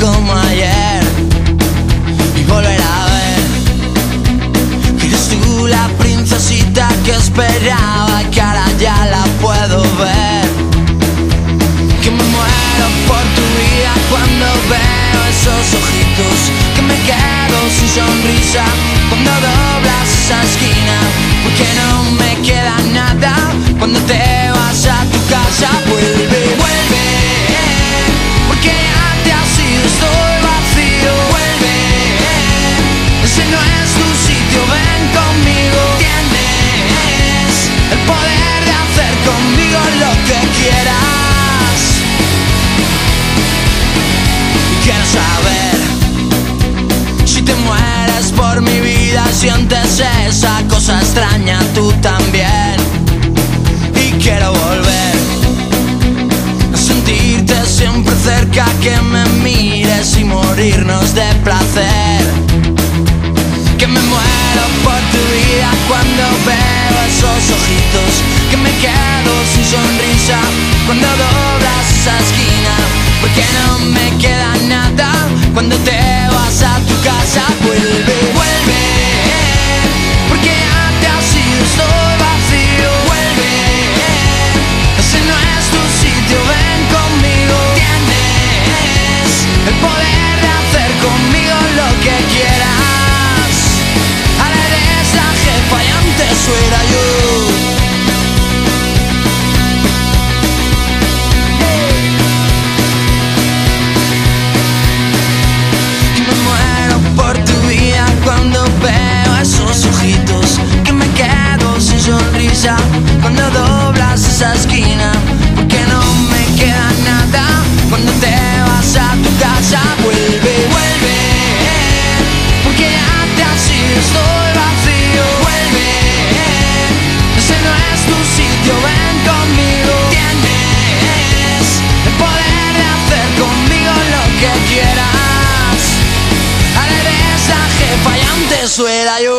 como ayer. Y volver a ver que eres tú la princesita que esperaba que ahora ya la puedo ver. Que me muero por tu vida cuando veo esos ojitos. Que me quedo sin sonrisa cuando doblas esa esquina porque no el poder de hacer conmigo lo que quieras. Y quiero saber si te mueres por mi vida sientes esa cosa extraña tú también. Y quiero volver a sentirte siempre cerca que me mires y morirnos de placer. Que me muero por tu vida cuando veo quedo sin sonrisa cuando doblas esa esquina porque no me queda nada cuando te vas a tu casa vuelve esa esquina porque no me queda nada. Cuando te vas a tu casa vuelve vuelve. Porque ya te estoy vacío. Vuelve. Ese no es tu sitio ven conmigo. Tienes el poder de hacer conmigo lo que quieras. Ahora eres la jefa y antes era yo